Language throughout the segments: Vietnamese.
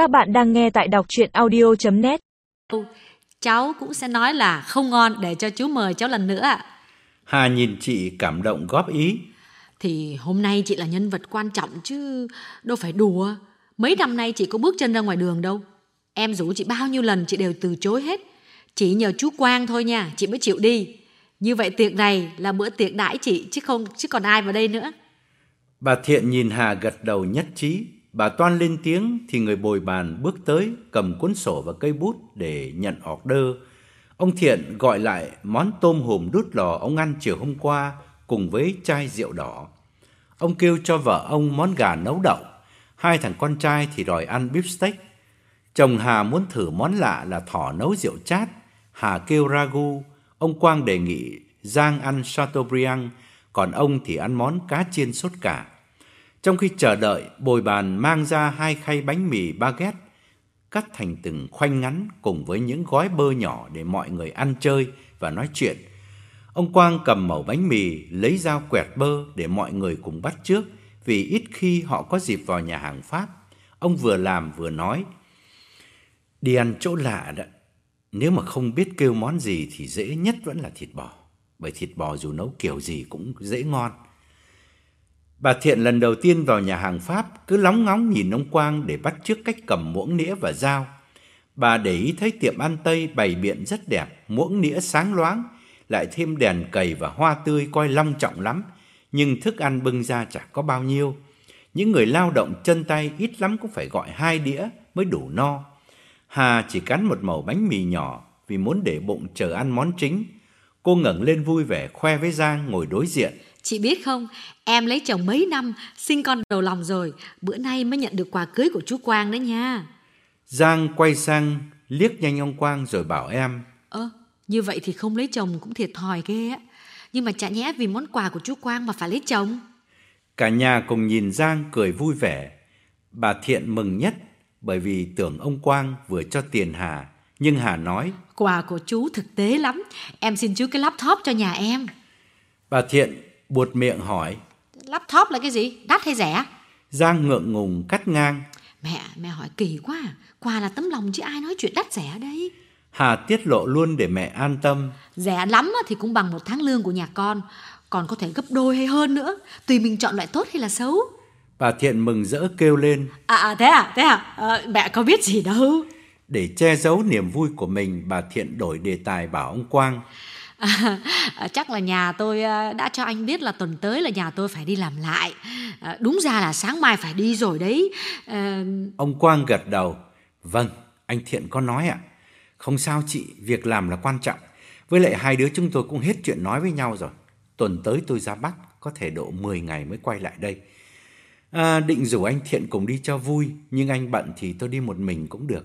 Các bạn đang nghe tại đọc chuyện audio.net Cháu cũng sẽ nói là không ngon để cho chú mời cháu lần nữa ạ. Hà nhìn chị cảm động góp ý. Thì hôm nay chị là nhân vật quan trọng chứ đâu phải đùa. Mấy năm nay chị có bước chân ra ngoài đường đâu. Em rủ chị bao nhiêu lần chị đều từ chối hết. Chỉ nhờ chú Quang thôi nha, chị mới chịu đi. Như vậy tiệc này là bữa tiệc đãi chị chứ không chứ còn ai vào đây nữa. Bà Thiện nhìn Hà gật đầu nhất trí. Bà Toan lên tiếng thì người bồi bàn bước tới cầm cuốn sổ và cây bút để nhận order. Ông Thiện gọi lại món tôm hùm đút lò ông ăn chiều hôm qua cùng với chai rượu đỏ. Ông kêu cho vợ ông món gà nấu đậu. Hai thằng con trai thì đòi ăn beef steak. Chồng Hà muốn thử món lạ là thỏ nấu rượu chát. Hà kêu ragu. Ông Quang đề nghị Giang ăn Chateaubriand, còn ông thì ăn món cá chiên sốt cả. Trong khi chờ đợi, bồi bàn mang ra hai khay bánh mì baguette, cắt thành từng khoanh ngắn cùng với những gói bơ nhỏ để mọi người ăn chơi và nói chuyện. Ông Quang cầm mẩu bánh mì, lấy dao quẹt bơ để mọi người cùng bắt trước, vì ít khi họ có dịp vào nhà hàng Pháp. Ông vừa làm vừa nói, đi ăn chỗ lạ đó, nếu mà không biết kêu món gì thì dễ nhất vẫn là thịt bò, bởi thịt bò dù nấu kiểu gì cũng dễ ngon. Bà Thiện lần đầu tiên vào nhà hàng Pháp cứ lóng ngóng nhìn ông Quang để bắt chước cách cầm muỗng nĩa và dao. Bà để ý thấy tiệm ăn Tây bày biện rất đẹp, muỗng nĩa sáng loáng, lại thêm đèn cầy và hoa tươi coi long trọng lắm, nhưng thức ăn bưng ra chả có bao nhiêu. Những người lao động chân tay ít lắm cũng phải gọi hai đĩa mới đủ no. Hà chỉ cắn một mẩu bánh mì nhỏ vì muốn để bụng chờ ăn món chính. Cô ngẩng lên vui vẻ khoe với Giang ngồi đối diện. Chị biết không, em lấy chồng mấy năm, sinh con đầu lòng rồi, bữa nay mới nhận được quà cưới của chú Quang đấy nha. Giang quay sang liếc nhanh ông Quang rồi bảo em. Ơ, như vậy thì không lấy chồng cũng thiệt thòi ghê á. Nhưng mà chả nhẽ vì món quà của chú Quang mà phải lấy chồng. Cả nhà cùng nhìn Giang cười vui vẻ. Bà Thiện mừng nhất bởi vì tưởng ông Quang vừa cho tiền Hà. Nhưng Hà nói. Quà của chú thực tế lắm, em xin chú cái laptop cho nhà em. Bà Thiện buột miệng hỏi. Laptop là cái gì? Đắt hay rẻ? Giang ngượng ngùng cắt ngang. Mẹ, mẹ hỏi kỳ quá à. Quà là tấm lòng chứ ai nói chuyện đắt rẻ đây. Hà tiết lộ luôn để mẹ an tâm. Rẻ lắm thì cũng bằng một tháng lương của nhà con. Còn có thể gấp đôi hay hơn nữa. Tùy mình chọn loại tốt hay là xấu. Bà Thiện mừng rỡ kêu lên. À, à thế à, thế à, à mẹ có biết gì đâu. Để che giấu niềm vui của mình, bà Thiện đổi đề tài bảo ông Quang. À, chắc là nhà tôi à, đã cho anh biết là tuần tới là nhà tôi phải đi làm lại. À, đúng ra là sáng mai phải đi rồi đấy. À... Ông Quang gật đầu. Vâng, anh Thiện có nói ạ. Không sao chị, việc làm là quan trọng. Với lại hai đứa chúng tôi cũng hết chuyện nói với nhau rồi. Tuần tới tôi ra Bắc, có thể độ 10 ngày mới quay lại đây. À, định rủ anh Thiện cùng đi cho vui, nhưng anh bận thì tôi đi một mình cũng được.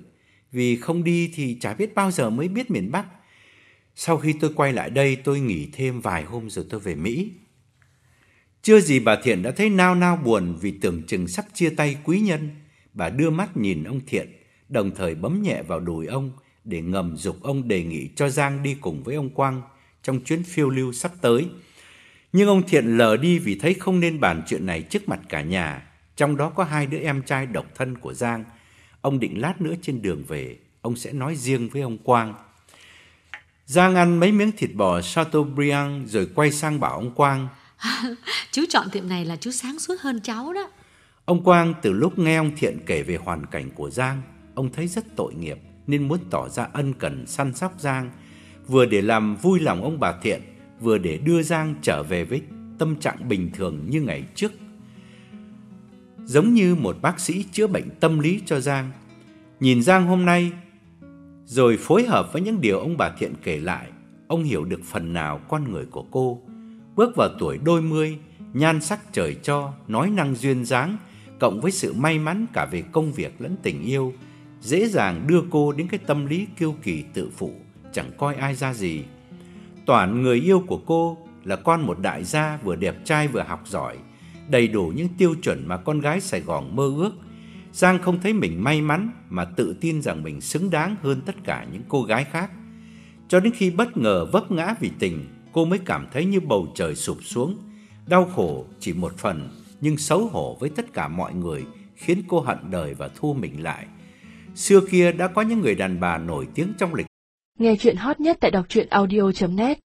Vì không đi thì chả biết bao giờ mới biết miền Bắc. Sau khi tôi quay lại đây tôi nghỉ thêm vài hôm rồi tôi về Mỹ. Chưa gì bà Thiện đã thấy nao nao buồn vì tưởng chừng sắp chia tay quý nhân. Bà đưa mắt nhìn ông Thiện, đồng thời bấm nhẹ vào đùi ông để ngầm dục ông đề nghị cho Giang đi cùng với ông Quang trong chuyến phiêu lưu sắp tới. Nhưng ông Thiện lờ đi vì thấy không nên bàn chuyện này trước mặt cả nhà, trong đó có hai đứa em trai độc thân của Giang. Ông định lát nữa trên đường về, ông sẽ nói riêng với ông Quang. Giang ăn mấy miếng thịt bò Chateaubriand rồi quay sang bảo ông Quang. chú chọn tiệm này là chú sáng suốt hơn cháu đó. Ông Quang từ lúc nghe ông Thiện kể về hoàn cảnh của Giang, ông thấy rất tội nghiệp nên muốn tỏ ra ân cần săn sóc Giang, vừa để làm vui lòng ông bà Thiện, vừa để đưa Giang trở về với tâm trạng bình thường như ngày trước. Giống như một bác sĩ chữa bệnh tâm lý cho Giang. Nhìn Giang hôm nay rồi phối hợp với những điều ông bà Thiện kể lại, ông hiểu được phần nào con người của cô. Bước vào tuổi đôi mươi, nhan sắc trời cho, nói năng duyên dáng, cộng với sự may mắn cả về công việc lẫn tình yêu, dễ dàng đưa cô đến cái tâm lý kiêu kỳ tự phụ, chẳng coi ai ra gì. Toàn người yêu của cô là con một đại gia vừa đẹp trai vừa học giỏi, đầy đủ những tiêu chuẩn mà con gái Sài Gòn mơ ước Giang không thấy mình may mắn mà tự tin rằng mình xứng đáng hơn tất cả những cô gái khác. Cho đến khi bất ngờ vấp ngã vì tình, cô mới cảm thấy như bầu trời sụp xuống. Đau khổ chỉ một phần, nhưng xấu hổ với tất cả mọi người khiến cô hận đời và thu mình lại. Xưa kia đã có những người đàn bà nổi tiếng trong lịch. Nghe chuyện hot nhất tại đọc truyện audio.net